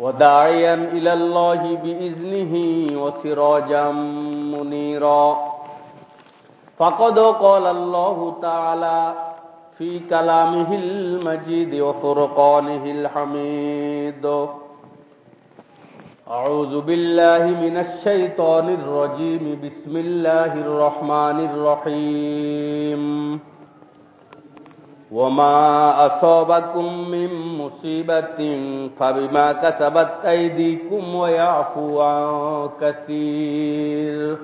وداعيا إلى الله بإذنه وسراجا منيرا. فقد قال الله تعالى في كلامه المجيد وفرقانه الحميد. أعوذ بالله من الشيطان الرجيم. بسم الله الرحمن الرحيم. وما أصابكم من مصيبة فبما كسبت أيديكم ويعفو عن كثير.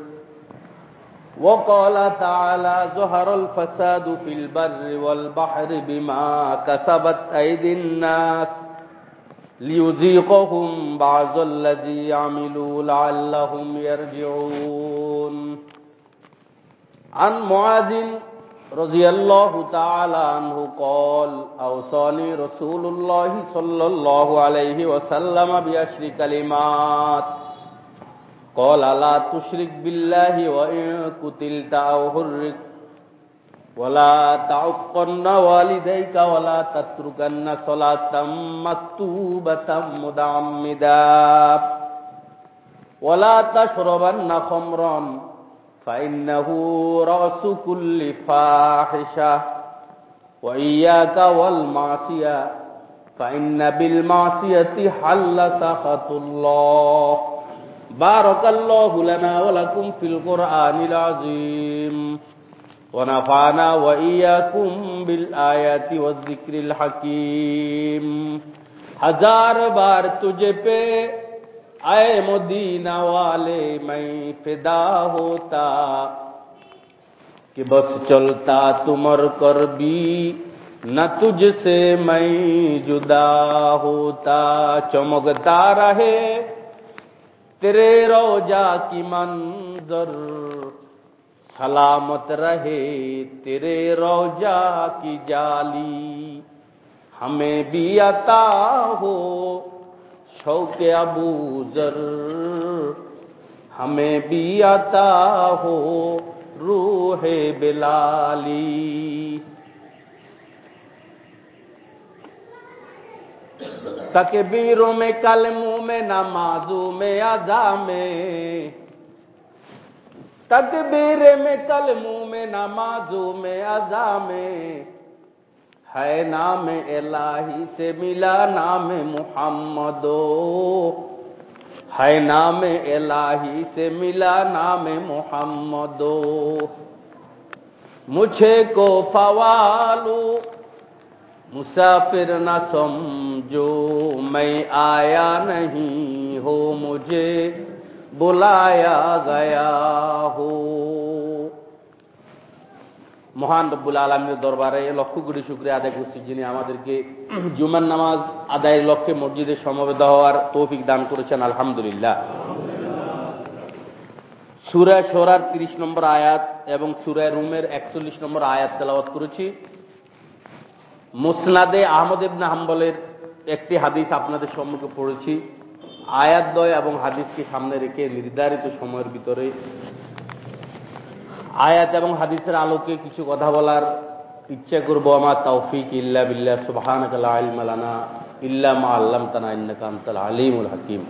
وقال تعالى ظهر الفساد في البر والبحر بما كسبت أيدي الناس ليذيقهم بعض الذي عملوا لعلهم يرجعون. عن معاذ رضي الله تعالى عنه قال أوصاني رسول الله صلى الله عليه وسلم بأشر كلمات. قال لا تشرك بالله وإن قتلت أو هرك ولا تعقن والديك ولا تتركن صلاة مكتوبة مدعمدا ولا تشربن خمرا. فإنه رأس كل فاحشة. وإياك والمعصية. فإن بالمعصية حل سخط الله. بارك الله لنا ولكم في القرآن العظيم. ونفعنا وإياكم بالآيات والذكر الحكيم. هزار بار تجھے پہ اے مدینہ والے، میں فدا ہوتا کہ بس چلتا تمر کر بھی نہ تجھ سے میں جدا ہوتا۔ چمکتا رہے تیرے روجہ کی منظر، سلامت رہے تیرے روجہ کی جالی۔ ہمیں بھی عطا ہو شوق ابو ذر ہمیں بھی آتا ہو روح بلالی۔ تکبیروں میں، کلموں میں، نمازوں میں، ادا میں تکبیر میں، کلموں میں، نمازوں میں، ادا میں ہے نام الہی سے ملا نام محمد ہے نام الہی سے ملا نام محمدو۔ مجھے کو فوالو، مسافر نہ سمجھو، میں آیا نہیں ہو مجھے، بلایا گیا ہو۔ মহান রব্বুল আলমীর দরবারে লক্ষ কোটি শুক্রিয়া আদায় করছি, যিনি আমাদেরকে জুমার নামাজ আদায়ের লক্ষ্যে মসজিদে সমবেত হওয়ার তৌফিক দান করেছেন, আলহামদুলিল্লাহ। সুরায় সোরার তিরিশ নম্বর আয়াত এবং সুরায় রুমের একচল্লিশ নম্বর আয়াত তেলাওয়াত করেছি। মুসনাদে আহমদ ইবনা হাম্বলের একটি হাদিস আপনাদের সম্মুখে পড়েছি। আয়াতদ্বয় এবং হাদিসকে সামনে রেখে নির্ধারিত সময়ের ভিতরে আয়াত এবং হাদিসের আলোকে কিছু কথা বলার ইচ্ছা করবো আমার তৌফিক ইল্লা বিল্লাহ সুবহানাকা লা ইলমা লানা ইল্লা মা আল্লামতানা ইন্নাকা আনতাল আলিমুল হাকিম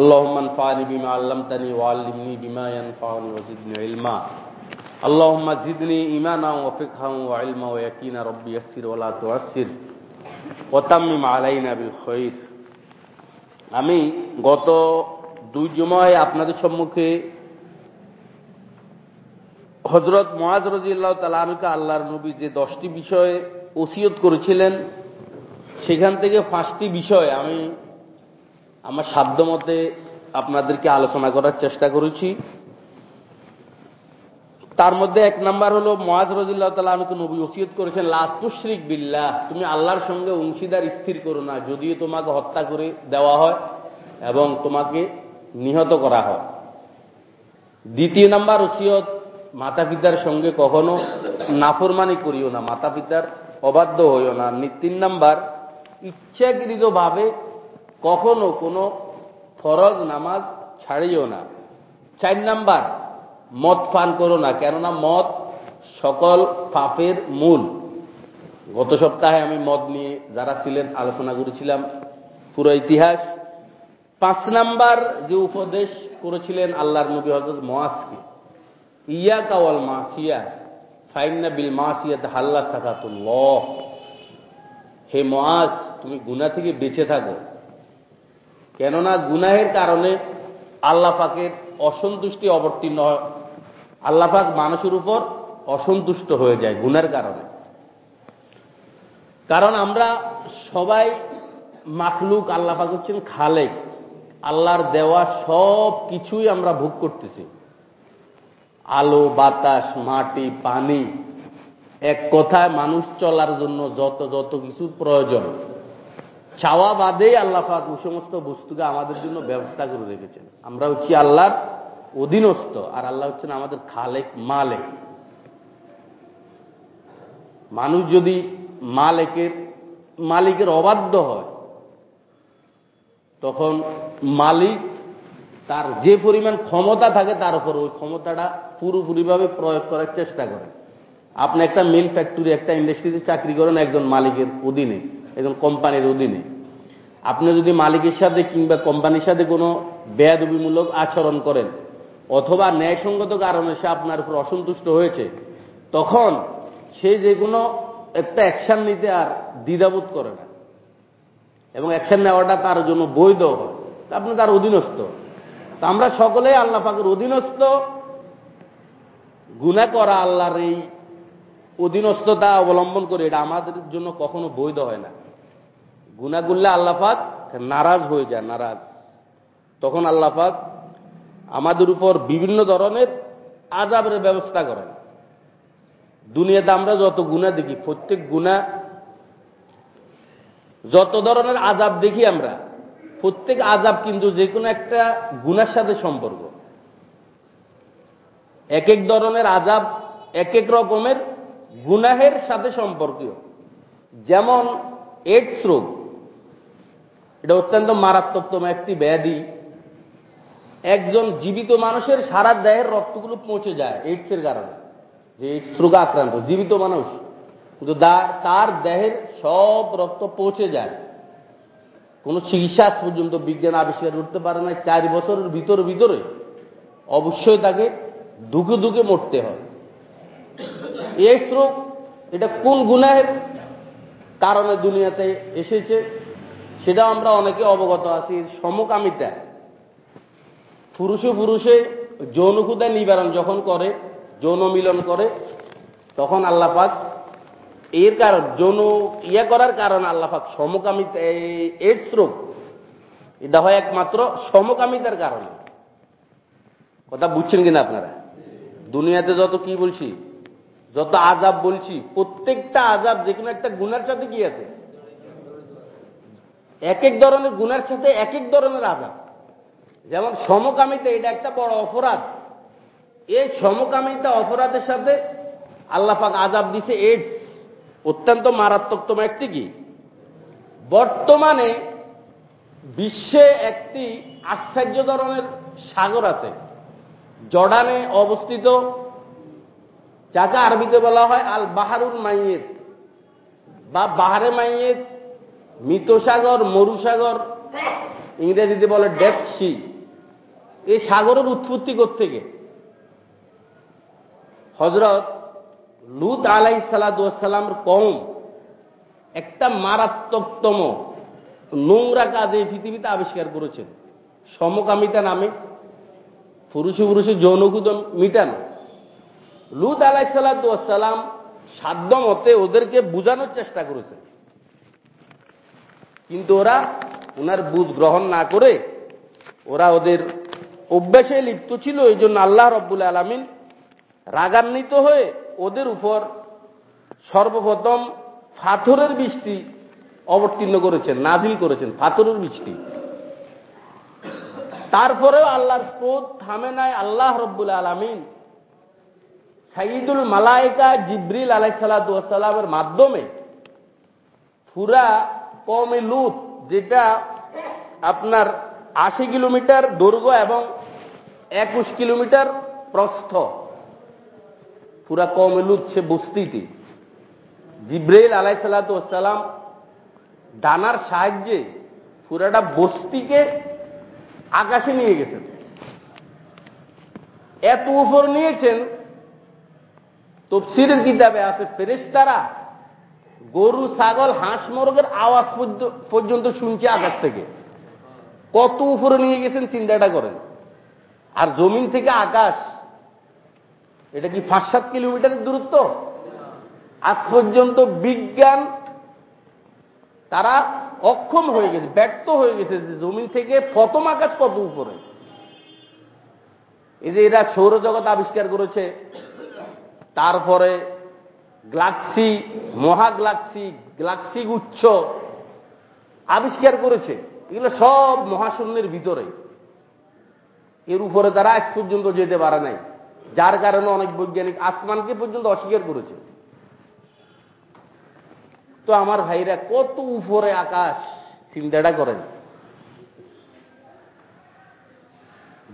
اللهم انفعني بما علمتني وعلمني بما ينفعني وزدني علما اللهم زدني ايمانا وفقها وعلما ويقينا ربي يسر ولا تعسر ওতাম্মিম আলাইনা বিল খৈর আমি গত দুই জমায় আপনাদের সম্মুখে হজরত মহাজ রাজিয়াল্লাহ তালানুকে আল্লাহর নবী যে দশটি বিষয়ে ওসিয়ত করেছিলেন, সেখান থেকে পাঁচটি বিষয় আমি আমার সাধ্য মতে আপনাদেরকে আলোচনা করার চেষ্টা করেছি। তার মধ্যে এক নাম্বার হলো মহাজ রাজিল্লাহ তালা আমাকে নবী ওসিয়ত করেছেন লাতুশ্রিক বিল্লাহ, তুমি আল্লাহর সঙ্গে অংশীদার স্থির করো না, যদিও তোমাকে হত্যা করে দেওয়া হয় এবং তোমাকে নিহত করা হয়। দ্বিতীয় নাম্বার ওসিয়ত মাতা পিতার সঙ্গে কখনো নাফরমানি করিও না মাতা পিতার অবাধ্য হইও না। তিন নাম্বার ইচ্ছাকৃতভাবে কখনো কোনো ফরজ নামাজ ছাড়িও না। চার নাম্বার, মদ পান করো না, কেননা মদ সকল পাপের মূল। গত সপ্তাহে আমি মদ নিয়ে যারা ছিলেন, আলোচনা করেছিলাম, পুরো ইতিহাস। পাঁচ নাম্বার যে উপদেশ করেছিলেন আল্লাহর নবী হজরত মহাসকে ইয়া কাওয়াল মাসিয়া ফাইন্না বিল মাসিয়াতে হাল্লা সাকাতুল হে মহাজ তুমি গুনা থেকে বেঁচে থাকো। কেননা গুনাহের কারণে আল্লাহ পাকের অসন্তুষ্টি অবতীর্ণ হয়। আল্লাহ পাক মানুষের উপর অসন্তুষ্ট হয়ে যায় গুনার কারণে। কারণ আমরা সবাই মাখলুক, আল্লাহ পাক হচ্ছেন খালেক। আল্লাহর দেওয়া সব কিছুই আমরা ভোগ করতেছি। আলো, বাতাস, মাটি, পানি। এক কথায় মানুষ চলার জন্য যত যত কিছু প্রয়োজন। চাওয়া বাদেই আল্লাহ পাক ওই সমস্ত বস্তুকে আমাদের জন্য ব্যবস্থা করে রেখেছেন। আমরা হচ্ছি আল্লাহর অধীনস্থ, আর আল্লাহ হচ্ছেন আমাদের খালেক মালেক। মানুষ যদি মালেকের, মালিকের অবাধ্য হয়, তখন মালিক তার যে পরিমাণ ক্ষমতা থাকে তার উপর ওই ক্ষমতাটা পুরোপুরিভাবে প্রয়োগ করার চেষ্টা করে। আপনি একটা মিল ফ্যাক্টরি, একটা ইন্ডাস্ট্রিতে চাকরি করেন একজন মালিকের অধীনে, একজন কোম্পানির অধীনে। আপনি যদি মালিকের সাথে কিংবা কোম্পানির সাথে কোনো বেয়াদবিমূলক আচরণ করেন অথবা ন্যায়সঙ্গত কারণে সে আপনার উপর অসন্তুষ্ট হয়েছে, তখন সে যে কোনো একটা অ্যাকশন নিতে আর দ্বিধাবোধ করে না। এবং অ্যাকশন নেওয়াটা তার জন্য বৈধ হয়। আপনি তার অধীনস্থ। তা আমরা সকলে আল্লাহ পাকের অধীনস্থ। গুণা করা আল্লাহর এই অধীনস্থতা অবলম্বন করে এটা আমাদের জন্য কখনো বৈধ হয় না। গুণা করলে আল্লাপাক নারাজ হয়ে যায়, নারাজ। তখন আল্লাপাক আমাদের উপর বিভিন্ন ধরনের আজাবের ব্যবস্থা করেন। দুনিয়াতে আমরা যত গুণা দেখি, প্রত্যেক গুণা যত ধরনের আজাব দেখি আমরা, প্রত্যেক আজাব কিন্তু যে কোনো একটা গুণার সাথে সম্পর্ক। এক এক ধরনের আজাব এক এক রকমের গুনাহের সাথে সম্পর্কীয়। যেমন এইডস রোগ, এটা অত্যন্ত মারাত্মকতম একটি ব্যাধি। একজন জীবিত মানুষের সারা দেহের রক্তগুলো পৌঁছে যায় এইডসের কারণে, যে এইডস রোগে আক্রান্ত, জীবিত মানুষ। কিন্তু তার দেহের সব রক্ত পৌঁছে যায়। কোন চিকিৎসা পর্যন্ত বিজ্ঞান আবিষ্কার করতে পারে না চার বছরের ভিতর ভিতরে অবশ্যই তাকে দুঃখে দুঃখে মরতে হয়। এইডস রোগ এটা কোন গুনাহের কারণে দুনিয়াতে এসেছে, সেটাও আমরা অনেকে অবগত আছি সমকামিতা। পুরুষে পুরুষে যৌনকুদা নিবারণ যখন করে, যৌন মিলন করে, তখন আল্লাপাক এর কারণ, যৌন ইয়ে করার কারণ আল্লাপাক সমকামিতা এইডস রোগ এটা হয় একমাত্র সমকামিতার কারণে। কথা বুঝছেন কিনা আপনারা? দুনিয়াতে যত কি বলছি, যত আজাব বলছি, প্রত্যেকটা আজাব যে কোনো একটা গুনার সাথে কি আছে? এক এক ধরনের গুনার সাথে এক এক ধরনের আজাব যেমন সমকামিতা, এটা একটা বড় অপরাধ। এই সমকামিতা অপরাধের সাথে আল্লাপাক আজাব দিছে এইডস অত্যন্ত মারাত্মকতম একটি কি? বর্তমানে বিশ্বে একটি আশ্চর্য ধরনের সাগর আছে। জর্ডানে অবস্থিত, যাকে আরবিতে বলা হয় আল বাহারুল মাইয়েত। বা বাহারে মাইয়েত, মৃতসাগর, মরুসাগর, ইংরেজিতে বলে ডেপ সি। এই সাগরের উৎপত্তি থেকে হজরত লুত আলাই সালাদামের কম একটা মারাত্মকতম নোংরা কাজ এই পৃথিবীতে আবিষ্কার করেছেন। সমকামিতা নামে পুরুষে পুরুষে যৌনকুদন মিটানো। লুত আলাইসাল্লাম সাধ্য মতে ওদেরকে বোঝানোর চেষ্টা করেছেন কিন্তু ওরা ওনার বুধ গ্রহণ না করে ওরা ওদের অভ্যাসে লিপ্ত ছিল, এই জন্য আল্লাহ রব্বুল আলমিন রাগান্বিত হয়ে ওদের উপর সর্বপ্রথম পাথরের বৃষ্টি অবতীর্ণ করেছেন নাজিল করেছেন, পাথরের বৃষ্টি। তারপরেও আল্লাহর ক্রোধ থামে নাই আল্লাহ রব্বুল আলমিন। সাইদুল মালায়িকা জিব্রিল আলাইসালামের মাধ্যমে পুরা কমে লুত, যেটা আপনার আশি কিলোমিটার দৈর্ঘ্য এবং একুশ কিলোমিটার প্রস্থ পুরা কমে লুত সে বস্তিতে। জিব্রাইল আলাইসালাম ডানার সাহায্যে পুরাটা বস্তিকে আকাশে নিয়ে গেছেন। এত উপর নিয়েছেন, তফসিরের কিতাবে আছে, ফেরেশতারা গরু, ছাগল, হাঁস, মোরগের আওয়াজ পর্যন্ত শুনছে আকাশ থেকে। কত উপরে নিয়ে গেছেন চিন্তাটা করেন। আর জমিন থেকে আকাশ, এটা কি পাঁচ সাত কিলোমিটারের দূরত্ব? আজ পর্যন্ত বিজ্ঞান, তারা অক্ষম হয়ে গেছে, ব্যর্থ হয়ে গেছে যে জমিন থেকে প্রথম আকাশ কত উপরে? এই যে এরা সৌরজগৎ আবিষ্কার করেছে, তারপরে গ্লাক্সি মহাগ্লাক্সি গ্লাক্সি গুচ্ছ আবিষ্কার করেছে, এগুলো সব মহাশূন্যের ভিতরে। এর উপরে তারা আজ পর্যন্ত যেতে পারে নাই, যার কারণে অনেক বৈজ্ঞানিক আসমানকে পর্যন্ত অস্বীকার করেছে। তো আমার ভাইরা কত উপরে আকাশ চিন্তাটা করেন।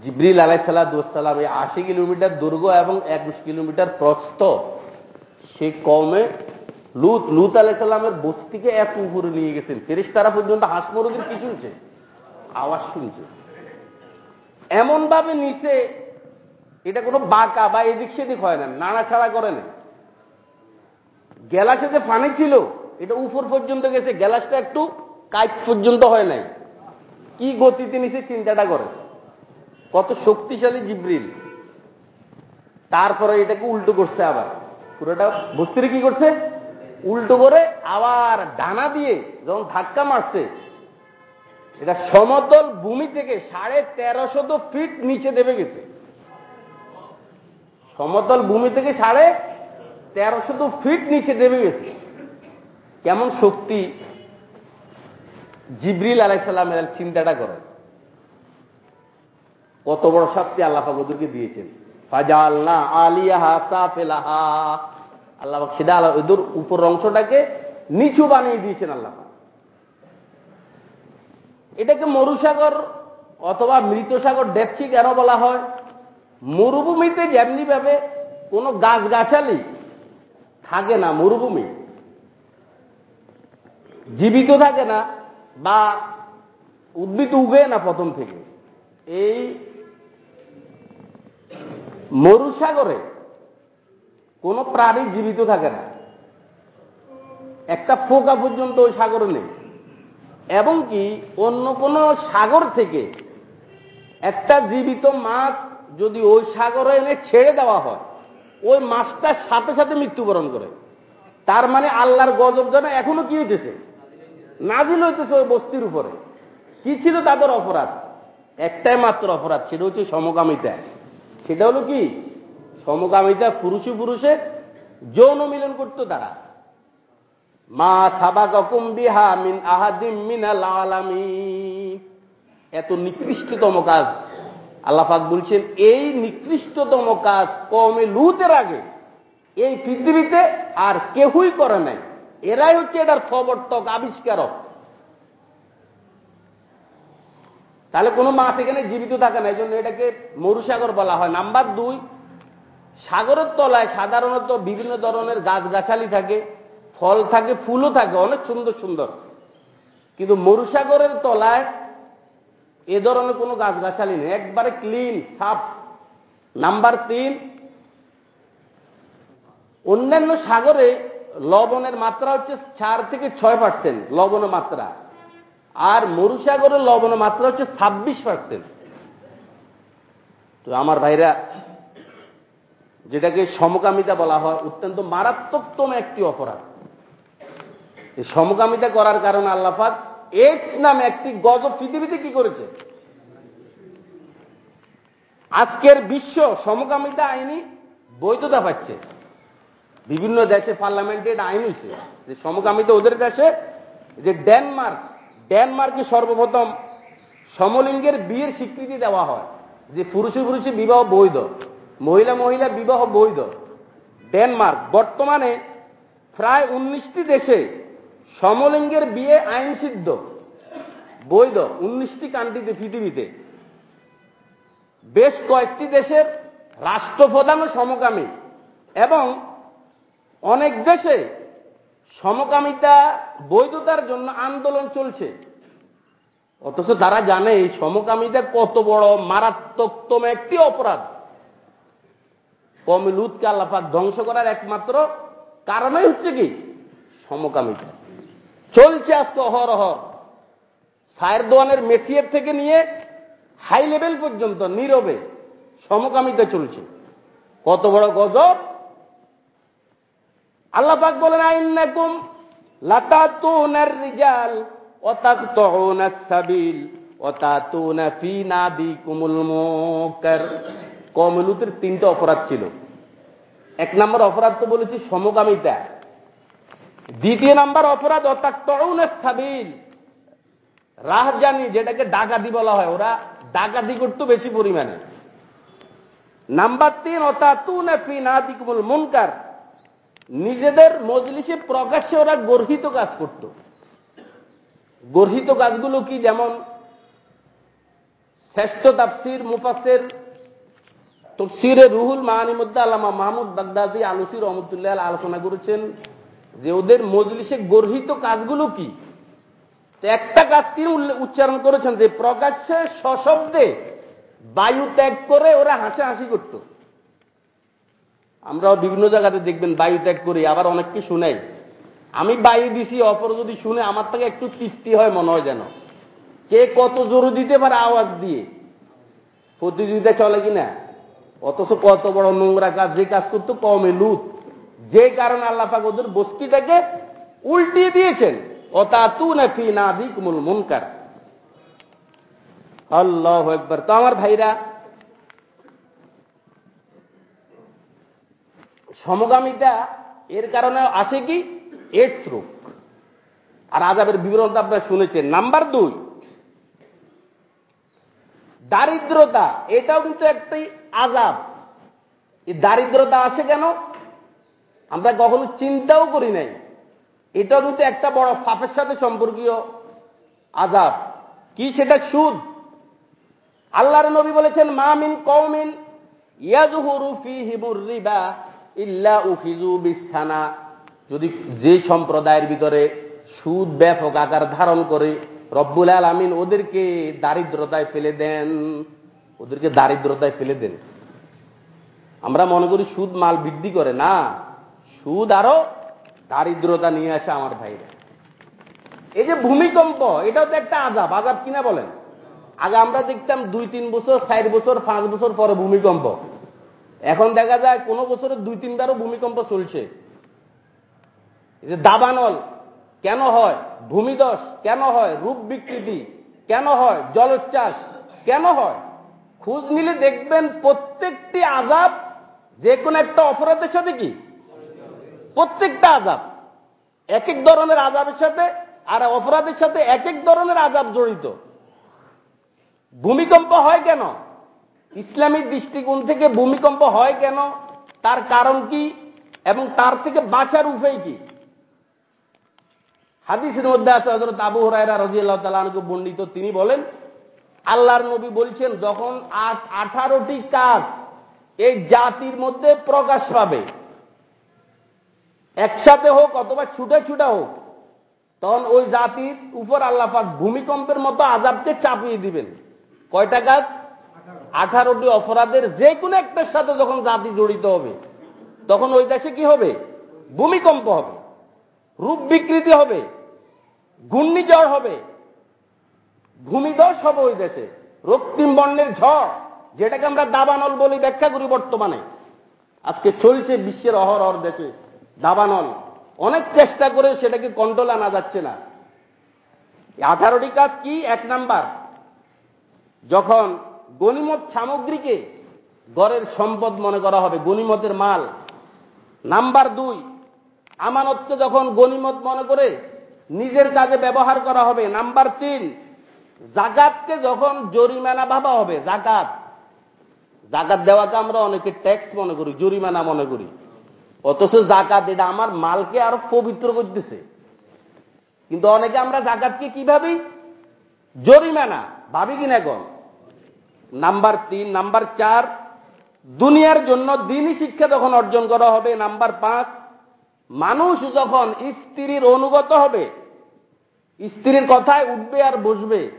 জিব্রিল আলাইসাল্লাম এই আশি কিলোমিটার দৈর্ঘ্য এবং একুশ কিলোমিটার প্রস্থ। সে কমে লুত লুত আলাইসাল্লামের বস্তিকে এত উপরে নিয়ে গেছেন। ফেরিস তারা পর্যন্ত হাঁস মরুদের কি শুনছে? আওয়াজ শুনছে। এমন ভাবে নিচে এটা কোনো বাঁকা বা এদিক সেদিক হয় না নাড়াছাড়া করে না গ্যালাসে যে পানি ছিল এটা উপর পর্যন্ত গেছে, গ্যালাসটা একটু কাজ পর্যন্ত হয় নাই। কি গতিতে নিচে চিন্তাটা করে। কত শক্তিশালী জিব্রিল। তারপরে এটাকে উল্টো করছে আবার। পুরোটা বস্তিরে কি করছে? উল্টো করে আবার ডানা দিয়ে যখন ধাক্কা মারছে, এটা সমতল ভূমি থেকে সাড়ে তেরোশত ফিট নিচে দেবে গেছে। সমতল ভূমি থেকে সাড়ে তেরোশত ফিট নিচে দেবে গেছে। কেমন শক্তি জিব্রিল আলাইসাল্লামের চিন্তাটা করে? কত বড় শক্তি আল্লাহ ওদেরকে দিয়েছেন। ফাজাল্লা আলিয়াহা সাফেলাহা। আল্লাহ সেটা আল্লাহ ওদের উপর অংশটাকে নিচু বানিয়ে দিয়েছেন আল্লাহ এটাকে মরুসাগর অথবা মৃত সাগর ডেপসি কেন বলা হয়? মরুভূমিতে যেমনি ভাবে কোনো গাছ গাছালি থাকে না মরুভূমি জীবিত থাকে না বা উদ্ভিদ উগে না প্রথম থেকে। এই মরুসাগরে কোনো প্রাণী জীবিত থাকে না। একটা ফোকা পর্যন্ত ওই সাগরে নেই। এবং কি অন্য কোনো সাগর থেকে একটা জীবিত মাছ যদি ওই সাগরে এনে ছেড়ে দেওয়া হয়, ওই মাছটার সাথে সাথে মৃত্যুবরণ করে। তার মানে আল্লাহর গজব যেন এখনও কি হইতেছে? নাজিল হইতেছে ওই বস্তির উপরে। কি ছিল তাদের অপরাধ? একটাই মাত্র অপরাধ, সেটা হচ্ছে সমকামিতা সেটা হলো কি? সমকামিতা পুরুষে পুরুষে যৌন মিলন করতো তারা। মা সাবা ককুম বিহা মিন আহাদিম মিনাল আলামী এত নিকৃষ্টতম কাজ। আল্লাহাক বলছেন, এই নিকৃষ্টতম কাজ কমে লুতের আগে। এই পৃথিবীতে আর কেউই করে নাই। এরাই হচ্ছে এটার প্রবর্তক, আবিষ্কারক। তাহলে কোনো মাছ এখানে জীবিত থাকে না এই জন্য এটাকে মরুসাগর বলা হয়। নাম্বার দুই, সাগরের তলায় সাধারণত বিভিন্ন ধরনের গাছগাছালি থাকে, ফল থাকে, ফুলও থাকে, অনেক সুন্দর সুন্দর। কিন্তু মরুসাগরের তলায় এ ধরনের কোনো গাছগাছালি নেই, একবারে ক্লিন, সাফ। নাম্বার তিন, অন্যান্য সাগরে লবণের মাত্রা হচ্ছে চার থেকে ছয় পার্সেন্ট লবণের মাত্রা। আর মরুসাগরের লবণের মাত্রা হচ্ছে ছাব্বিশ পার্সেন্ট তো আমার ভাইরা, যেটাকে সমকামিতা বলা হয়, অত্যন্ত মারাত্মকতম একটি অপরাধ। সমকামিতা করার কারণে আল্লাহাক এইডস নামে একটি গজব পৃথিবীতে কি করেছে? আজকের বিশ্ব সমকামিতা আইনি বৈধতা পাচ্ছে। বিভিন্ন দেশে পার্লামেন্টে এটা আইন হয়েছে। যে সমকামিতা ওদের দেশে, যে ডেনমার্ক, ডেনমার্কে সর্বপ্রথম সমলিঙ্গের বিয়ের স্বীকৃতি দেওয়া হয়। যে পুরুষে পুরুষে বিবাহ বৈধ, মহিলা মহিলা বিবাহ বৈধ। ডেনমার্ক, বর্তমানে প্রায় উনিশটি দেশে সমলিঙ্গের বিয়ে আইন সিদ্ধ, বৈধ উনিশটি কান্ট্রিতে পৃথিবীতে। বেশ কয়েকটি দেশের রাষ্ট্রপ্রধানও সমকামী এবং অনেক দেশে সমকামিতা বৈধতার জন্য আন্দোলন চলছে। অথচ তারা জানে, এই সমকামিতা কত বড় মারাত্মকতম একটি অপরাধ। কমিলুদকে আল্লাপাক ধ্বংস করার একমাত্র কারণই হচ্ছে কি? সমকামিতা। চলছে আজকে অহরহ। সায়ের দোয়ানের মেসিয়ের থেকে নিয়ে হাই লেভেল পর্যন্ত নীরবে সমকামিতা চলছে। কত বড় গজব? আল্লাহ পাক বলেন, আইন্নাকুম লাতাতুনার রিজাল ওয়াতাকতুনা সাবিল ওয়াতাতুনা ফি নাদিকুমুল মুনকার। কমলুতের তিনটা অপরাধ ছিল। এক নম্বর অপরাধ তো বলেছি সমকামিতা দ্বিতীয় নাম্বার অপরাধ অতাকতুনা সাবিল। রাহ জানি যেটাকে ডাকাতি বলা হয়, ওরা ডাকাতি করতো বেশি পরিমাণে। নাম্বার তিন অতাতুনা ফি নাদিকুমুল মুনকার। নিজেদের মজলিসে প্রকাশ্যে ওরা গর্হিত কাজ করত। গর্হিত কাজগুলো কি? যেমন শ্রেষ্ঠ তাফসির মুফাসের তফসিরে রুহুল মাহানিমুদ্দা আল্লামা মাহমুদ বাগদাদি আলুসির রহমতুল্লাহ আলোচনা করেছেন যে ওদের মজলিসে গর্হিত কাজগুলো কি? একটা কাজ তিনি উচ্চারণ করেছেন যে প্রকাশ্যে সশব্দে বায়ু ত্যাগ করে ওরা হাসি হাসি করতো। আমরাও বিভিন্ন জায়গাতে দেখবেন বায়ু ত্যাগ করি, আবার অনেককে শুনাই আমি বায়ু দিছি, অপর যদি শুনে, আমার থেকে একটু তৃপ্তি হয় মনে হয় যেন। কে কত জোরে দিতে পারে আওয়াজ দিয়ে। প্রতিযোগিতা চলে কিনা? অথচ কত বড় নোংরা কাজ, যে কাজ করতো কমে লুত যে কারণে আল্লাহ পাক ওদের বস্তিটাকে উল্টিয়ে দিয়েছেন। অতা তু না ফি না দিক মূল মুনকার। আল্লাহ একবার তো আমার ভাইরা সমগামিতা এর কারণে আসে কি? এডস রোগ। আর আজাবের বিবরণ তো আপনারা শুনেছেন। নাম্বার দুই, দারিদ্রতা, এটাও কিন্তু একটি আজাব এই দারিদ্রতা আসে কেন? আমরা কখনো চিন্তাও করি নাই। এটাও কিন্তু একটা বড় ফাপের সাথে সম্পর্কীয় আজাব কি সেটা সুদ? আল্লাহর নবী বলেছেন মামিন কৌমিন ইয়াজুহুরু ফি হিবুর রিবা। ইল্লা উফিজু বিছানা যদি যে সম্প্রদায়ের ভিতরে সুদ ব্যাপক আকার ধারণ করে রব্বুল আলমিন ওদেরকে দারিদ্রতায় ফেলে দেন, ওদেরকে দারিদ্রতায় ফেলে দেন। আমরা মনে করি সুদ মাল বৃদ্ধি করে। না, সুদ আরও দারিদ্রতা নিয়ে আসে আমার ভাইরা। এই যে ভূমিকম্প, এটাও তো একটা আজাব আজাব কিনা বলেন? আগে আমরা দেখতাম দুই তিন বছর, চার বছর, পাঁচ বছর পরে ভূমিকম্প। এখন দেখা যায় কোনো বছরে দুই তিনবারও ভূমিকম্প চলছে। দাবানল, কেন হয়? ভূমিদশ কেন হয়? রূপ বিকৃতি, কেন হয়? জলোচ্ছ্বাস, কেন হয়? খোঁজ নিলে দেখবেন প্রত্যেকটি আজাব যে কোনো একটা অপরাধের সাথে কি? প্রত্যেকটা আজাব। এক এক ধরনের আজাবের সাথে আর অপরাধের সাথে এক এক ধরনের আজাব জড়িত। ভূমিকম্প হয় কেন? ইসলামী দৃষ্টিকোণ থেকে ভূমিকম্প হয় কেন? তার কারণ কি? এবং তার থেকে বাঁচার উপায় কি? হাদিসের মধ্যে আছে হজরত আবু হরাইরা রাজিয়াল্লাহ বর্ণিত। তিনি বলেন, আল্লাহর নবী বলছেন, যখন আট আঠারোটি কাজ এই জাতির মধ্যে প্রকাশ পাবে, একসাথে হোক অথবা ছুটে ছুটা হোক, তখন ওই জাতির উপর আল্লাহ পাক ভূমিকম্পের মতো আজাবকে চাপিয়ে দিবেন। কয়টা কাজ? আঠারোটি অপরাধের যে কোনো একটার সাথে যখন জাতি জড়িত হবে, তখন ওই দেশে কি হবে? ভূমিকম্প হবে, রূপ বিকৃতি হবে, ঘূর্ণিঝড় হবে ভূমিদশ হবে ওই দেশে, রক্তিম বর্ণের ঝড়, যেটাকে আমরা দাবানল বলি ব্যাখ্যা করি বর্তমানে। আজকে চলছে বিশ্বের অহর অহর দেশে দাবানল। অনেক চেষ্টা করে সেটাকে কন্ট্রোল আনা যাচ্ছে না। আঠারোটি কাজ কি? এক নাম্বার, যখন গণিমত সামগ্রীকে গড়ের সম্পদ মনে করা হবে, গণিমতের মাল। নাম্বার দুই, আমানতকে যখন গণিমত মনে করে নিজের কাজে ব্যবহার করা হবে। নাম্বার তিন, জাকাতকে যখন জরিমানা ভাবা হবে, জাকাত। জাকাত দেওয়াকে আমরা অনেকে ট্যাক্স মনে করি, জরিমানা মনে করি। অথচ জাকাত এটা আমার মালকে আরও পবিত্র করতেছে। কিন্তু অনেকে আমরা জাকাতকে কি ভাবি জরিমানা। ভাবি কিনা এখন? নাম্বার তিন, নাম্বার চার, দুনিয়ার জন্য দিনই শিক্ষা যখন অর্জন করা হবে, নাম্বার পাঁচ, মানুষ যখন স্ত্রীর অনুগত হবে, স্ত্রীর কথায় উঠবে আর বসবে।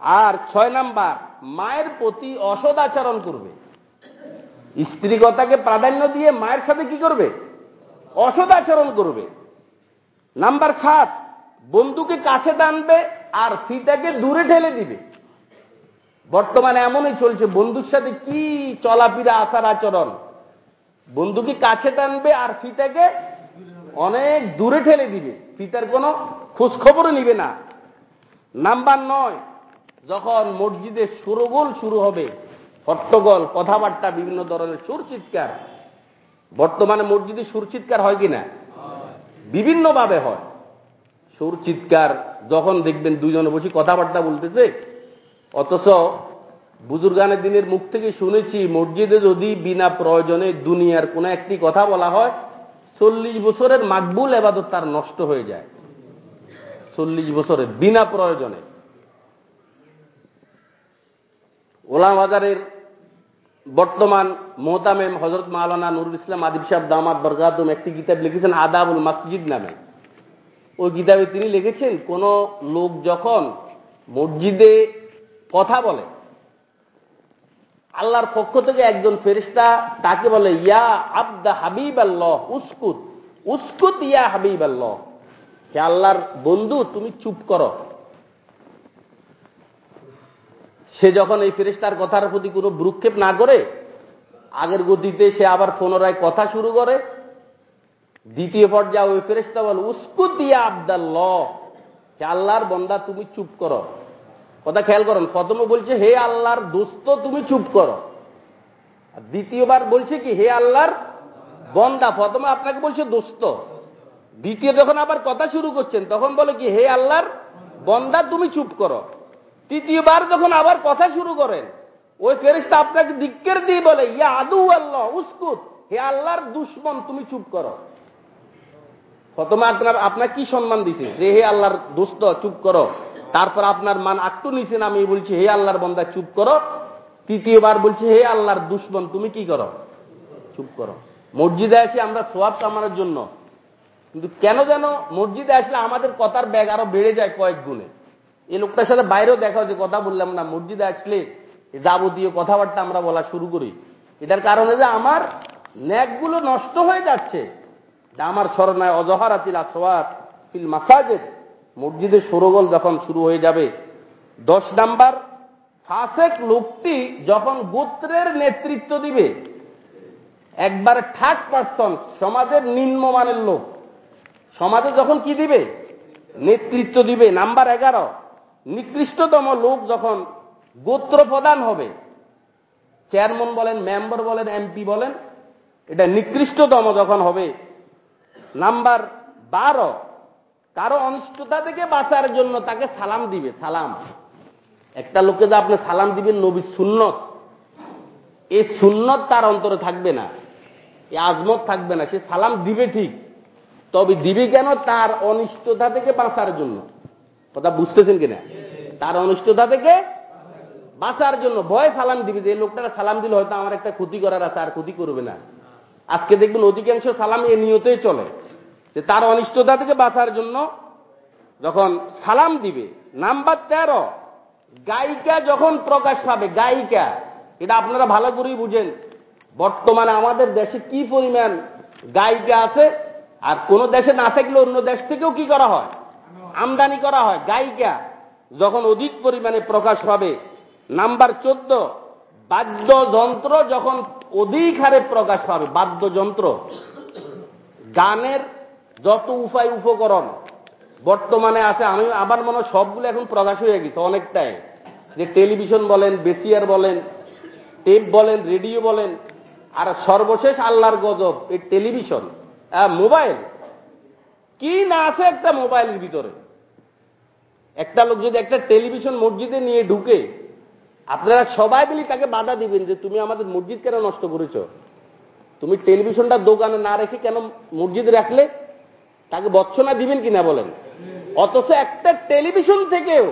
আর ছয় নাম্বার, মায়ের প্রতি অসদাচরণ করবে। স্ত্রী কথাকে প্রাধান্য দিয়ে মায়ের সাথে কি করবে? অসদাচরণ করবে। নাম্বার সাত, বন্ধুকে কাছে টানবে আর ফিতাকে দূরে ঠেলে দিবে। বর্তমানে এমনই চলছে, বন্ধুর সাথে কি চলাফিরা, আচার আচরণ? বন্ধুকে কাছে টানবে আর ফিতাকে অনেক দূরে ঠেলে দিবে? ফিতার কোনো খোঁজখবরও নিবে না। নাম্বার নয়, যখন মসজিদে সুরগোল শুরু হবে, হট্টগোল, কথাবার্তা, বিভিন্ন ধরনের সুর চিৎকার বর্তমানে মসজিদে সুর চিৎকার হয় কিনা? বিভিন্নভাবে হয়। সুর চিৎকার যখন দেখবেন দুজনে বসে কথাবার্তা বলতেছে অথচ বুজুর্গানের দিনের মুখ থেকে শুনেছি, মসজিদে যদি বিনা প্রয়োজনে দুনিয়ার কোন একটি কথা বলা হয়, চল্লিশ বছরের মাকবুল এবাদত তার নষ্ট হয়ে যায়। চল্লিশ বছরের বিনা প্রয়োজনে। ওলাম বাজারের বর্তমান মোহতামেম হজরত মাওলানা নুরুল ইসলাম আদিব সাহেব দামাদ বরগাদুম একটি কিতাব লিখেছেন আদাবুল মসজিদ নামে। ওই কিতাবে তিনি লিখেছেন, কোন লোক যখন মসজিদে কথা বলে। আল্লাহর পক্ষ থেকে একজন ফেরিস্তা তাকে বলে, ইয়া আব্দা হাবিব আল্লাহ উস্কুত। উস্কুত, ইয়া হাবিব আল্লাহ হে আল্লাহর বন্ধু, তুমি চুপ করো। সে যখন এই ফেরিস্তার কথার প্রতি কোনো ভ্রুক্ষেপ না করে, আগের গতিতে সে আবার পুনরায় কথা শুরু করে। দ্বিতীয় পর্যায়ে ওই ফেরিস্তা বল, উস্কুত দিয়া আব্দাল্লাহ। হে আল্লাহর বন্দা, তুমি চুপ করো। কথা খেয়াল করেন, প্রথমে বলছে, হে আল্লাহর দোস্ত তুমি চুপ করো। দ্বিতীয়বার বলছে কি, হে আল্লাহর বন্দা, প্রথমে আপনাকে বলছে দোস্ত দ্বিতীয় যখন আবার কথা শুরু করছেন, তখন বলে কি, হে আল্লাহর বন্দা, তুমি চুপ করো। তৃতীয়বার যখন আবার কথা শুরু করেন, ওই ফেরিস্তা আপনাকে দিক্কের দিয়ে বলে, ইয়া আদু আল্লাহ, উস্কুত, হে আল্লাহর দুশ্মন, তুমি চুপ করো। প্রথমে আপনার আপনার কি সম্মান দিছে? যে, হে আল্লাহর দোস্ত চুপ করো। তারপর আপনার মান আটটু নিছেন আমি বলছি, হে আল্লাহর বন্দা, চুপ করো। তৃতীয়বার বলছি, হে আল্লাহর দুশ্মন, তুমি কি করো? চুপ করো। মসজিদে আসি আমরা সোয়াব কামানোর জন্য। কিন্তু কেন যেন মসজিদে আসলে আমাদের কথার ব্যাগ আরও বেড়ে যায় কয়েক গুণে। এই লোকটার সাথে বাইরেও দেখা যে কথা বললাম না। মসজিদে আসলে যাবতীয় কথাবার্তা আমরা বলা শুরু করি। এটার কারণে যে আমার ন্যাকগুলো নষ্ট হয়ে যাচ্ছে। আমার স্মরণায় অজহারাতিল আসওয়াত ফিল মাসাজেদ। মসজিদে সরগোল যখন শুরু হয়ে যাবে, দশ নাম্বার ফাসেক লোকটি যখন গোত্রের নেতৃত্ব দিবে, একবার থার্ড পার্সন সমাজের নিম্নমানের লোক, সমাজে যখন কি দিবে? নেতৃত্ব দিবে। নাম্বার এগারো, নিকৃষ্টতম লোক যখন গোত্র প্রদান হবে, চেয়ারম্যান বলেন, মেম্বার বলেন, এমপি বলেন, এটা নিকৃষ্টতম যখন হবে, নাম্বার বারো কারও অনিষ্টতা থেকে বাঁচার জন্য তাকে সালাম দিবে, সালাম। একটা লোককে যে আপনি সালাম দিবেন নবী সুন্নত, এই সুন্নত তার অন্তরে থাকবে না এই আজমত থাকবে না, সে সালাম দিবে ঠিক, তবে দিবে কেন? তার অনিষ্টতা থেকে বাঁচার জন্য। কথা বুঝতেছেন কিনা? তার অনিষ্টতা থেকে বাঁচার জন্য, ভয় সালাম দিবে যে লোকটাকে সালাম দিলে হয়তো আমার একটা ক্ষতি করার আছে, আর ক্ষতি করবে না। আজকে দেখবেন অধিকাংশ সালাম এ নিয়তেই চলে। যে তার অনিষ্টতা থেকে বাঁচার জন্য যখন সালাম দিবে, নাম্বার তেরো, গায়িকা যখন প্রকাশ পাবে, গায়িকা, এটা আপনারা ভালো করেই বুঝেন, বর্তমানে আমাদের দেশে কি পরিমাণ গায়িকা আছে, আর কোন দেশে না থাকলে অন্য দেশ থেকেও কি করা হয়? আমদানি করা হয়, গায়িকা যখন অধিক পরিমাণে প্রকাশ পাবে। নাম্বার চোদ্দ, বাদ্যযন্ত্র যখন অধিক হারে প্রকাশ পাবে, বাদ্যযন্ত্র, গানের যত উপায় উপকরণ বর্তমানে আছে, আমি আমার মনে হয় সবগুলো এখন প্রকাশ হয়ে গেছে অনেকটাই। যে টেলিভিশন বলেন বেসিয়ার বলেন, টেপ বলেন, রেডিও বলেন, আর সর্বশেষ আল্লাহর গজব, এই টেলিভিশন মোবাইল। কি না আছে একটা মোবাইলের ভিতরে? একটা লোক যদি একটা টেলিভিশন মসজিদে নিয়ে ঢুকে, আপনারা সবাই মিলে তাকে বাধা দিবেন যে তুমি আমাদের মসজিদ কেন নষ্ট করেছ? তুমি টেলিভিশনটা দোকানে না রেখে কেন মসজিদ রাখলে? তাকে বচ্ছনা দিবেন কিনা বলেন? অথচ একটা টেলিভিশন থেকেও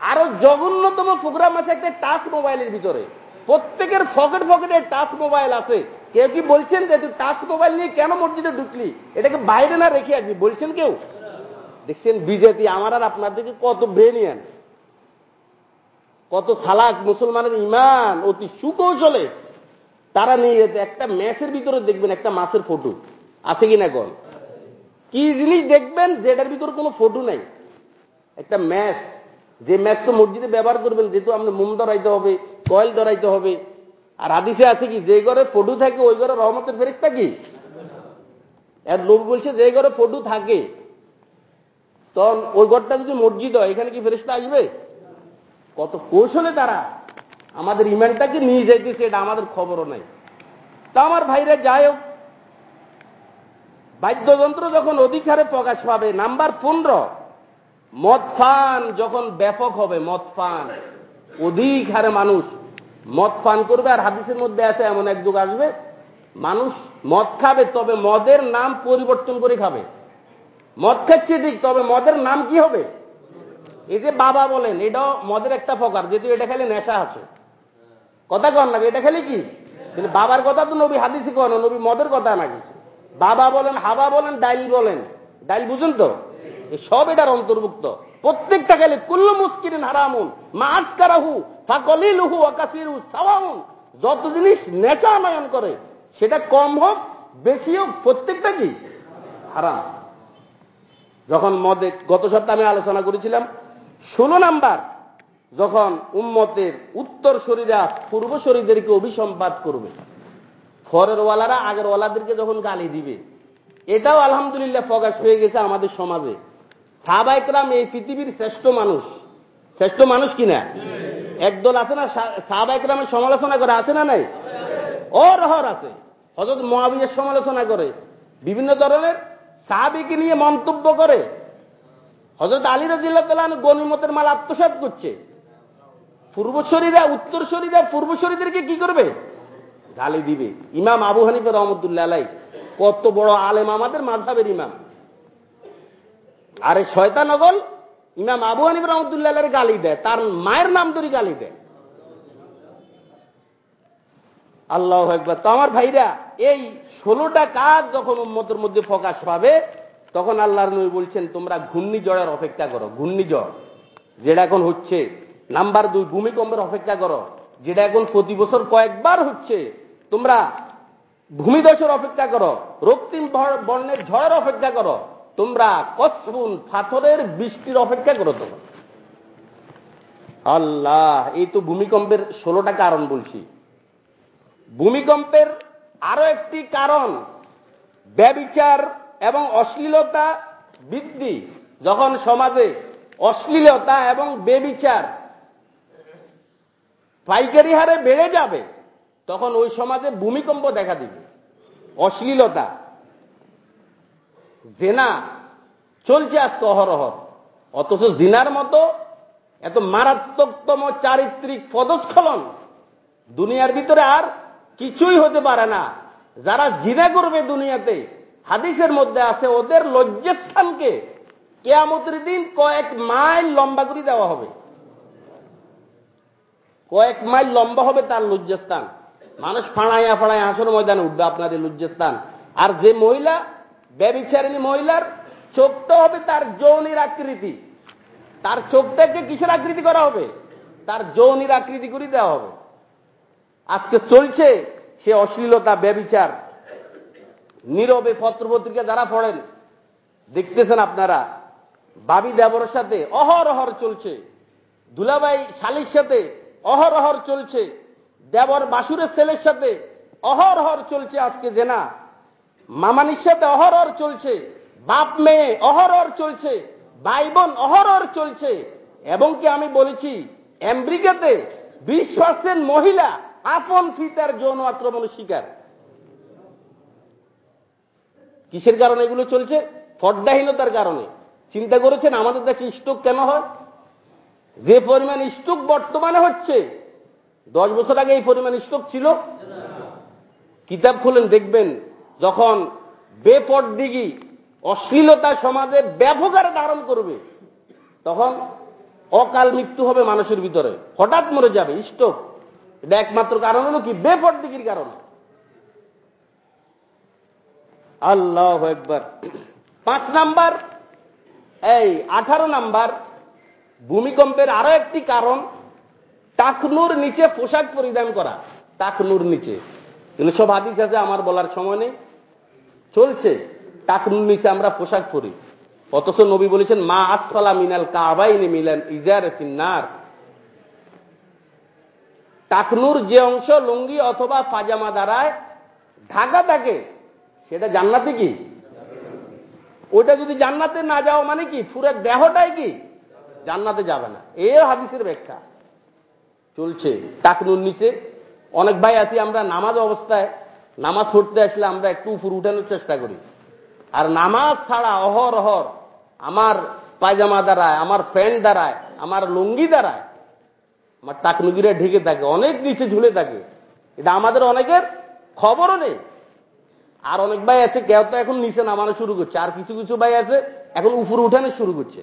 আরও জঘন্যতম প্রোগ্রাম আছে একটা টাচ মোবাইলের ভিতরে। প্রত্যেকের ফকেট ফকেটে টাচ মোবাইল আছে। কেউ কি বলছেন যে তুই টাচ মোবাইল নিয়ে কেন মসজিদে ঢুকলি? এটাকে বাইরে না রেখে আসবি, বলছেন কেউ? দেখছেন বিজেপি, আমার আর আপনার দিকে কত ব্রেনিয়ান। কত সালাক মুসলমানের ইমান, অতি সুকৌশলে তারা নিয়ে যেতে একটা ম্যাচের ভিতরে দেখবেন একটা মাছের ফটো। আছে কিনা গল কি জিনিস দেখবেন, যেটার ভিতরে কোনো ফটো নাই। একটা ম্যাচ যে ম্যাচ তো মসজিদে ব্যবহার করবেন, যেহেতু আপনার মোম ধরাইতে হবে, কয়েল ধরাইতে হবে। আর হাদিসে আছে কি, যে ঘরে ফটু থাকে, ওই ঘরে রহমতের ফেরিস্তা কি? এর লোক বলছে, যে ঘরে ফটু থাকে। তখন ওই ঘরটা যদি মসজিদ হয়, এখানে কি ফেরিস্তা আসবে? কত কৌশলে তারা আমাদের ইমানটাকে নিয়ে যাইতেছে, এটা আমাদের খবরও নাই। তা আমার ভাইরা যাই হোক বাদ্যযন্ত্র যখন অধিক হারে প্রকাশ পাবে, নাম্বার পনেরো মদ ফান যখন ব্যাপক হবে মদ ফান অধিক হারে মানুষ মদ পান করবে আর হাদিসের মধ্যে আছে, এমন এক যুগ আসবে, মানুষ মদ খাবে, তবে মদের নাম পরিবর্তন করে খাবে। মদ খাচ্ছে ঠিক, তবে মদের নাম কি হবে? এই যে বাবা বলেন, এটাও মদের একটা প্রকার, যেহেতু এটা খালি নেশা আছে। কথা কন না, এটা খালি কি? কিন্তু বাবার কথা তো নবী হাদিসি কন, নবী মদের কথা না কিছু। বাবা বলেন, হাবা বলেন, ডাইল বলেন। ডাইল বুঝুন তো? সব এটার অন্তর্ভুক্ত। প্রত্যেকটা গেলে কুল্লু মুস্কিরিন হারামুন মাছ কারাহু ফাকলিলুহু আকাশিরু সাওয়াউন। যত জিনিস নেশা নয়ন করে, সেটা কম হোক, বেশি হোক, প্রত্যেকটা কি? হারাম। যখন মদে, গত সপ্তাহে আমি আলোচনা করেছিলাম, ষোলো নাম্বার, যখন উম্মতের উত্তর শরীরা পূর্ব শরীরদেরকে অভিসম্পাদ করবে। ফরের ওয়ালারা আগের ওয়ালাদেরকে যখন গালি দিবে, এটাও আলহামদুলিল্লাহ প্রকাশ হয়ে গেছে আমাদের সমাজে। সাহবাইকরাম এই পৃথিবীর শ্রেষ্ঠ মানুষ। শ্রেষ্ঠ মানুষ কিনা একদল আছে না সাহবাইকরামের সমালোচনা করে, আছে না নাই? অরহর আছে। হজরত মহাবীরের সমালোচনা করে। বিভিন্ন ধরনের সাহাবিকে নিয়ে মন্তব্য করে। হজরত আলী রাজিল্লাহ গণিমতের মাল আত্মসাত করছে। পূর্বশরীরা উত্তরশরীরা পূর্বশরীদেরকে কি করবে? গালি দিবে। ইমাম আবু হানিফা রহমতুল্লাহ আলাই কত বড় আলেম আমাদের মাঝাবের ইমাম। আরে শয়তানগল ইমাম আবু হানিফ রহমতুল্লাহ গালি দেয়, তার মায়ের নাম ধরে গালি দেয়। আল্লাহ একবার তো আমার ভাইরা, এই ষোলোটা কাজ যখন উন্মতের মধ্যে প্রকাশ পাবে, তখন আল্লাহর নবী বলছেন, তোমরা ঘূর্ণিঝড়ের অপেক্ষা করো, ঘূর্ণিঝড়, যেটা এখন হচ্ছে। নাম্বার দুই, ভূমিকম্পের অপেক্ষা করো, যেটা এখন প্রতি বছর কয়েকবার হচ্ছে। তোমরা ভূমিদশের অপেক্ষা করো, রক্তিম বর্ণের ঝড়ের অপেক্ষা করো, তোমরা কসবুন পাথরের বৃষ্টির অপেক্ষা করো তোমরা। আল্লাহ, এই তো ভূমিকম্পের ষোলোটা কারণ বলছি। ভূমিকম্পের আরও একটি কারণ, ব্যবিচার এবং অশ্লীলতা বৃদ্ধি। যখন সমাজে অশ্লীলতা এবং বেবিচার পাইকারি হারে বেড়ে যাবে তখন ওই সমাজে ভূমিকম্প দেখা দিবে। অশ্লীলতা। জেনা। চলছে আজকে অহরহর অথচ জিনার মতো এত মারাত্মকতম চারিত্রিক পদস্খলন দুনিয়ার ভিতরে আর কিছুই হতে পারে না। যারা জিনা করবে দুনিয়াতে, হাদিসের মধ্যে আছে, ওদের লজ্জাস্থানকে কেয়ামতের দিন কয়েক মাইল লম্বা করে দেওয়া হবে। কয়েক মাইল লম্বা হবে তার লজ্জাস্থান। মানুষ ফাঁড়াইয়া ফাঁড়াইয়া হাসর ময়দানে উঠবে আপনাদের লজ্জাস্থান। আর যে মহিলা ব্যবিচারিণী মহিলার চোখটা হবে তার যৌনির আকৃতি। তার চোখটাকে কিসের আকৃতি করা হবে? তার যৌনির আকৃতি করে দেওয়া হবে। আজকে চলছে সে অশ্লীলতা ব্যবিচার নীরবে পত্রপত্রিকা যারা পড়েন, দেখতেছেন আপনারা, বাবি দেবর সাথে অহরহর চলছে। দুলাবাই শালির সাথে অহরহর চলছে। দেবর বাসুরের ছেলের সাথে অহরহর চলছে আজকে জেনা। মামানির সাথে অহরহর চলছে। বাপ মেয়ে অহরহর চলছে। ভাই বোন অহরহর চলছে। এবং কি আমি বলেছি, আমেরিকাতে বিশ পার্সেন্ট মহিলা আপন ফিতার যৌন আক্রমণের শিকার। কিসের কারণে এগুলো চলছে? ফড্ডাহীনতার কারণে। চিন্তা করেছেন আমাদের দেশে স্টোক কেন হয়? যে পরিমাণ স্টোক বর্তমানে হচ্ছে দশ বছর আগে এই পরিমাণ স্টোক ছিল? কিতাব খুলেন, দেখবেন যখন বেপরদিগি, অশ্লীলতা সমাজে ব্যাপক ধারণ করবে, তখন অকাল মৃত্যু হবে মানুষের ভিতরে। হঠাৎ মরে যাবে স্টোক। এটা একমাত্র কারণ হলো কি? বেপরদিগির কারণে। আল্লাহ একবার পাঁচ নাম্বার, এই আঠারো নাম্বার, ভূমিকম্পের আরও একটি কারণ টাকনুর নিচে পোশাক পরিধান করা। টাকনুর নিচে। কিন্তু সব হাদিস আছে, আমার বলার সময় নেই। চলছে। টাকনুর নিচে আমরা পোশাক পরি। অথচ নবী বলেছেন, মা আসফালা মিনাল কাবাইনি মিলান ইজার সিন্নার টাকনুর যে অংশ লুঙ্গি অথবা পাজামা দ্বারায় ঢাকা থাকে, সেটা জান্নাতে কি? ওইটা যদি জান্নাতে না যাও মানে কি? পুরো দেহটাই কি? জান্নাতে যাবে না। এ হাদিসের ব্যাখ্যা। চলছে। টাকনুর নিচে। অনেক ভাই আছি, আমরা নামাজ অবস্থায়, নামাজ পড়তে আসলে আমরা একটু উপর উঠানোর চেষ্টা করি। আর নামাজ ছাড়া অহর অহর আমার পায়জামা দ্বারায়, আমার প্যান্ট দ্বারায়, আমার লুঙ্গি দ্বারায়, আমার টাকনুগিরা ঢেকে থাকে, অনেক নিচে ঝুলে থাকে। এটা আমাদের অনেকের খবরও নেই। আর অনেক ভাই আছে, কেউ তো এখন নিচে নামানো শুরু করছে। আর কিছু কিছু ভাই আছে, এখন উপরে উঠানো শুরু করছে।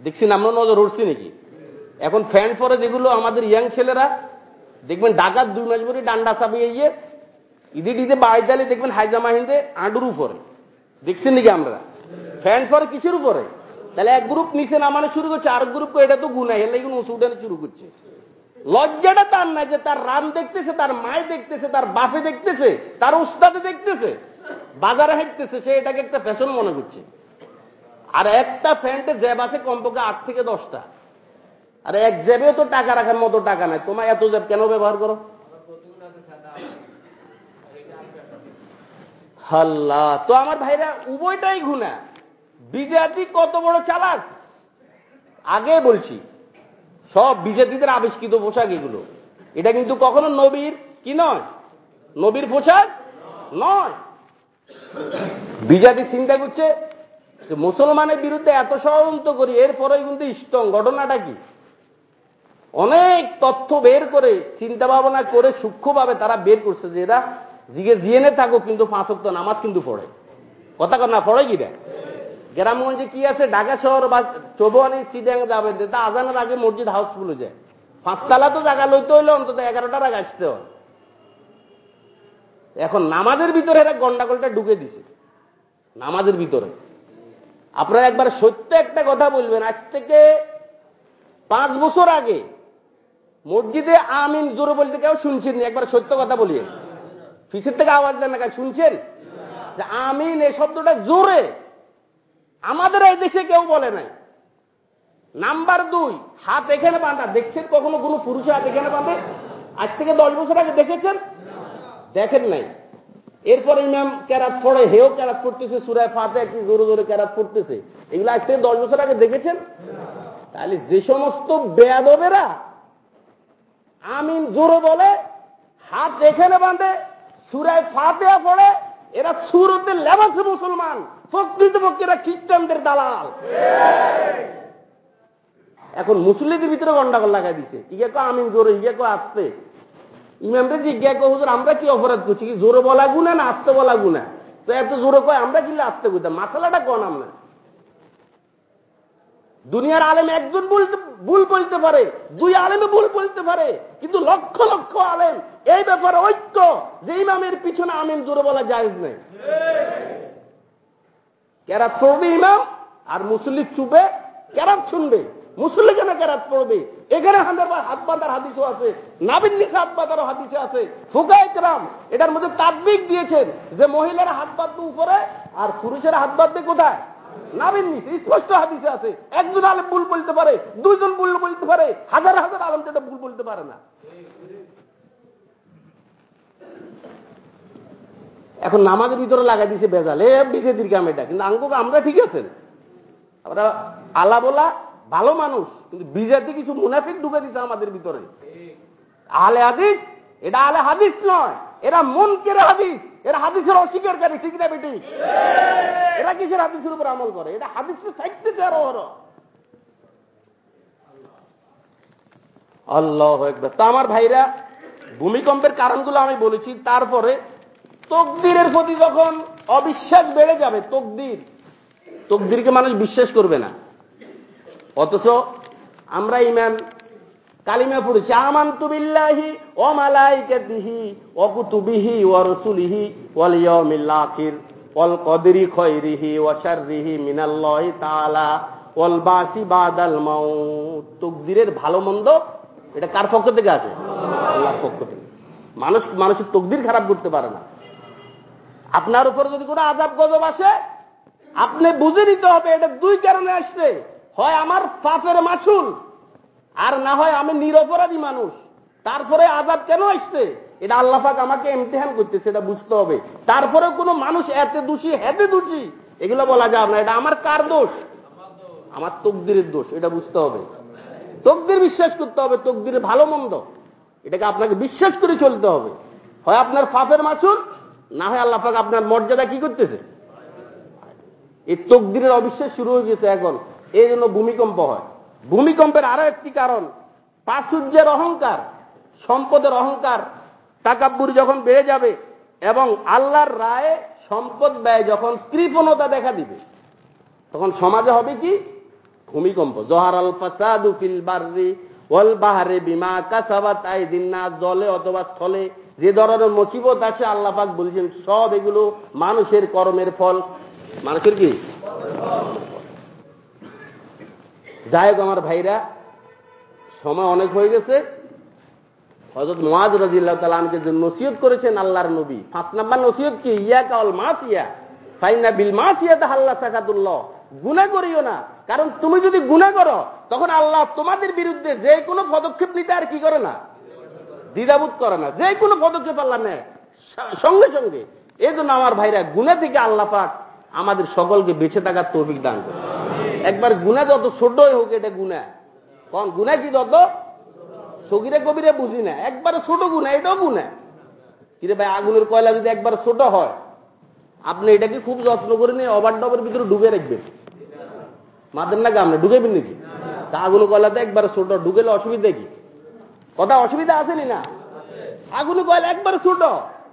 দেখছি আমরা নজর উঠছি নাকি? এখন ফ্যান পরে যেগুলো আমাদের ইয়াং ছেলেরা, দেখবেন ডাকাত দুই মাস পরে ডান্ডা চাপিয়ে গিয়ে ঈদে টিদে বাড়ি দেখবেন হাইজামা হিন্দে আঁডুর উপরে দেখছেন নাকি আমরা? ফ্যান পরে কিসের উপরে? তাহলে এক গ্রুপ নিচে নামানো শুরু করছে আর গ্রুপ এটা তো গুনাই হেলে উঁচু উঠানো শুরু করছে। লজ্জাটা তার নাই যে তার রাম দেখতেছে, তার মায় দেখতেছে, তার বাপে দেখতেছে, তার উস্তাদে দেখতেছে, বাজারে হাঁটতেছে, সে এটাকে একটা ফ্যাশন মনে করছে। আর একটা ফ্যান্টে জ্যাব আছে কমপক্ষে আট থেকে দশটা। আর এক জ্যাবেও তো টাকা রাখার মতো টাকা নাই। তোমার এত জ্যাব কেন ব্যবহার করো? হাল্লা, তো আমার ভাইরা উভয়টাই ঘুনা বিজাতি কত বড় চালাক? আগে বলছি, সব বিজেপিদের আবিষ্কৃত পোশাক এগুলো। এটা কিন্তু কখনো নবীর কি নয়? নবীর পোশাক নয়। বিজাতি চিন্তা করছে মুসলমানের বিরুদ্ধে এত ষড়যন্ত্র করি এরপরে কিন্তু স্ট্রং ঘটনাটা কি? অনেক তথ্য বের করে চিন্তা ভাবনা করে সূক্ষ্মভাবে তারা বের করছে যে এরা জিগে জিয়েনে থাকো কিন্তু পাঁচক্ত নামাজ কিন্তু পড়ে। কথা না, পড়ে কি দেয় গ্রামগঞ্জে কি আছে? ঢাকা শহর বা চৌবানি চিডাং যাবেন তা আজানের আগে মসজিদ হাউসফুল যায়। পাঁচতলা তো জায়গা লইতে হইলে অন্তত এগারোটার আগে আসতে হয়। এখন নামাজের ভিতরে এরা গন্ডাগোলটা ঢুকে দিছে। নামাজের ভিতরে। আপনারা একবার সত্য একটা কথা বলবেন, আজ থেকে পাঁচ বছর আগে মসজিদে আমিন জোরে বলতে কেউ শুনছেন একবার সত্য কথা বলি ফিসের থেকে আওয়াজ দেন না শুনছেন? যে আমিন এই শব্দটা জোরে। আমাদের এই দেশে কেউ বলে নাই। নাম্বার দুই, হাত এখানে বাঁধা। দেখছেন কখনো কোনো পুরুষের হাত এখানে বাঁধে? আজ থেকে দশ বছর আগে দেখেছেন? দেখেন নাই। এরপর ইমাম ক্যারাত পড়ে, হেও ক্যারাত পড়তেছে সুরায় ফাতে একটি জোরে জোরে ক্যারাত পড়তেছে। এগুলো আজ থেকে দশ বছর আগে দেখেছেন? তাহলে যে সমস্ত বেয়াদবেরা আমিন জোরে বলে, হাত এখানে বাঁধে, সুরায় ফাতেয়া পড়ে, এরা সুরতে লেবাসে মুসলমান, প্রকৃতপক্ষে এরা খ্রিস্টানদের দালাল। এখন মুসলিমদের ভিতরে গন্ডাগোল লাগাই দিছে। ইগে কো আমিন জোরে, ইগে কো আসতে। ইমামরে জিজ্ঞা কো হুজুর, আমরা কি অপরাধ করছি? কি জোরে বলা গুনা না আসতে বলা গুনা তো এত জোরে কয়, আমরা কিনলে আসতে কইতাম? মাসালাটা কোন আমরা? দুনিয়ার আলেম একজন ভুল বলতে পারে, দুই আলেমে ভুল বলতে পারে। কিন্তু লক্ষ লক্ষ আলেম, এই ব্যাপারে ঐক্য যে ইমামের পিছনে আমিন জোরে বলা জায়েজ নেই। কেরাত পড়বে ইমাম আর মুসল্লি চুবে কেরাত শুনবে? মুসল্লি কেন কেরাত পড়বে এখানে হাত বাঁধার হাদিসও আছে নাবিন নিচে হাত বাঁধারও হাদিসে আছে। ফুকা একরাম, এটার মধ্যে তাৎবিক দিয়েছেন যে মহিলারা হাত বাঁধবে উপরে আর পুরুষেরা হাত বাঁধবে কোথায়? নাবিন নিচে স্পষ্ট হাদিসে আছে। একজন আলেম ভুল বলতে পারে, দুইজন ভুল বলতে পারে, হাজার হাজার আলম যেটা ভুল বলতে পারে না। এখন নামাজের ভিতরে লাগাই দিছে বেজাল, এ বিছে দীর্ঘাম এটা কিন্তু আঙ্গ আমরা ঠিক আছেন। আমরা আলা বলা ভালো মানুষ, কিন্তু বিজাতি কিছু মুনাফিক ঢুকে দিছে আমাদের ভিতরে। আলে হাদিস, এটা আলে হাদিস নয়, এরা মন কেরে হাদিস। এরা হাদিসের অস্বীকারী ঠিক না বেটি? এরা কিসের হাদিসের উপর আমল করে? এটা আরও আরও আল্লাহ একবার তা আমার ভাইরা, ভূমিকম্পের কারণগুলো আমি বলেছি, তারপরে তকদিরের প্রতি যখন অবিশ্বাস বেড়ে যাবে, তকদির, তকদিরকে মানুষ বিশ্বাস করবে না। অথচ আমরা ইমান কালিমা পড়েছি, আমান্তু বিল্লাহি ও মালাইকাতিহি ও কুতুবিহি ও রসুলিহি ওয়াল ইয়াউমিল আখির, ওয়াল কদরি খায়রিহি ওয়া শাররিহি মিনাল্লাহি তাআলা, ওয়াল বাসি বাদাল মাউত। তকদিরের ভালো মন্দ, এটা কার পক্ষ থেকে আছে? আল্লাহর পক্ষ থেকে। মানুষ, মানুষের তকদির খারাপ করতে পারে না। আপনার উপর যদি কোনো আজাব গজব আসে, আপনি বুঝে নিতে হবে, এটা দুই কারণে আসছে। হয় আমার পাপের মাসুল আর না হয় আমি নিরপরাধী মানুষ। তারপরে আজাদ কেন আসছে? এটা আল্লাহাক আমাকে ইমতেহান করতেছে, এটা বুঝতে হবে। তারপরে কোনো মানুষ এতে দোষী, হেতে দোষী? এগুলো বলা যাবে না, এটা আমার কার দোষ? আমার তকদিরের দোষ, এটা বুঝতে হবে। তকদির বিশ্বাস করতে হবে, তকদির ভালো মন্দ। এটাকে আপনাকে বিশ্বাস করে চলতে হবে। হয় আপনার পাপের মাসুল না হয় আল্লাহ পাক আপনার মর্যাদা কি করতেছে? এই তকদিরের অবিশ্বাস শুরু হয়ে গেছে এখন। এই জন্য ভূমিকম্প হয়। ভূমিকম্পের আরও একটি কারণ, প্রাচুর্যের অহংকার, সম্পদের অহংকার। টাকাব্বুরি যখন বেড়ে যাবে এবং আল্লাহর রায়ে সম্পদ ব্যয় যখন কৃপণতা দেখা দিবে, তখন সমাজে হবে কি? ভূমিকম্প। জহার আল ফাসাদু ফিল বাররি ওয়াল বাহারে বিমা কাসাবাত আইদিন না জলে অথবা স্থলে যে ধরনের মুসিবত আছে আল্লাহ পাক বলছেন, সব এগুলো মানুষের কর্মের ফল। মানুষের কি? যাই আমার ভাইরা, সময় অনেক হয়ে গেছে। হজরত নোয়াজ রাজিল্লাহ তালানকে যে নসিহত করেছেন আল্লাহর নবী, পাঁচ নাম্বার নসিহত কি? ইয়া কাল মাস ইয়া ফাইনা বিল মাস ইয়া তাহাল্লা সাকাতুল্লাহ। গুণা করিও না। কারণ তুমি যদি গুণা করো, তখন আল্লাহ তোমাদের বিরুদ্ধে যে কোনো পদক্ষেপ নিতে আর কি করে না? দ্বিধাবোধ করে না। যে কোনো পদক্ষেপ আল্লাহ নেয়। সঙ্গে সঙ্গে। এই জন্য আমার ভাইরা গুণা থেকে আল্লাহ পাক আমাদের সকলকে বেঁচে থাকার তৌফিক দান করে একবার গুণা যত ছোটই হোক, এটা গুণা। কোন গুণা কি যত সগিরে কবিরে বুঝি না। একবারে ছোট গুণা, এটাও গুণা। কিরে ভাই, আগুনের কয়লা যদি একবার ছোট হয়, আপনি এটাকে খুব যত্ন করে নিয়ে অবার ডবের ভিতরে ডুবে রাখবেন। মাদের না গামনে ঢুকেবেন নাকি? তা আগুন কয়লাতে একবার ছোট ঢুকেলে অসুবিধা কি? কথা অসুবিধা আসেনি না আগুন কয়লা একবার ছোট,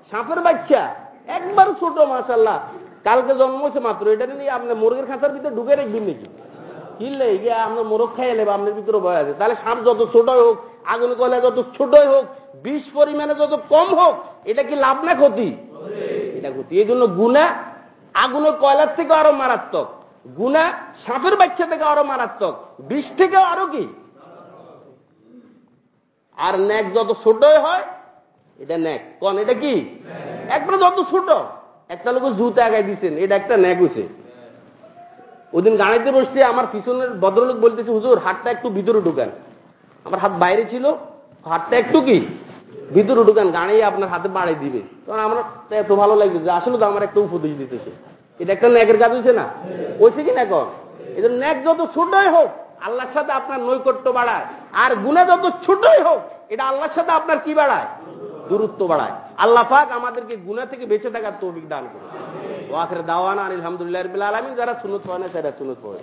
সাপের বাচ্চা, একবার ছোট মাসাল্লাহ কালকে জন্ম হয়েছে মাত্র এটা নিয়ে আপনি মুরগের খাঁচার ভিতরে ঢুকে রাখবেন নাকি? কিনলে গিয়ে আমরা মোরগ খাই এলে আপনার ভিতরে বয় আছে। তাহলে সাপ যত ছোটই হোক আগুন কয়লা যত ছোটই হোক বিষ পরিমাণে যত কম হোক এটা কি লাভ না ক্ষতি? এটা ক্ষতি। এই জন্য গুণা আগুনের কয়লার থেকে আরও মারাত্মক। গুণা সাপের বাচ্চা থেকে আরও মারাত্মক। বিষ থেকেও আরও কি? আর ন্যাক যত ছোটই হয় এটা ন্যাক কন এটা কি? একবারে যত ছোট। একটা লোক জুতে আগাই দিচ্ছেন এটা একটা ন্যাক হয়েছে ওদিন গাড়িতে বসছে, আমার পিছনের ভদ্রলোক বলতেছে, হুজুর, হাতটা একটু ভিতরে ঢুকান। আমার হাত বাইরে ছিল, হাতটা একটু কি? ভিতরে ঢুকান গাড়ি আপনার হাতে বাড়াই দিবে। তখন আমার এত ভালো লাগছে যে আসলে তো আমার একটা উপদেশ দিতেছে। এটা একটা ন্যাকের কাজ হয়েছে না? হয়েছে কি না কন এটা ন্যাক যত ছোটই হোক, আল্লাহর সাথে আপনার নৈকট্য বাড়ায়। আর গুণা যত ছোটই হোক, এটা আল্লাহর সাথে আপনার কি বাড়ায়? দূরত্ব বাড়ায়। আল্লাহ পাক আমাদেরকে গুণা থেকে বেঁচে থাকার তৌফিক দান করে ওয়াকের দাওয়ানা আলহামদুলিল্লাহ আলমিন, যারা সুনত পড়ে না, তারা সুনত পড়ে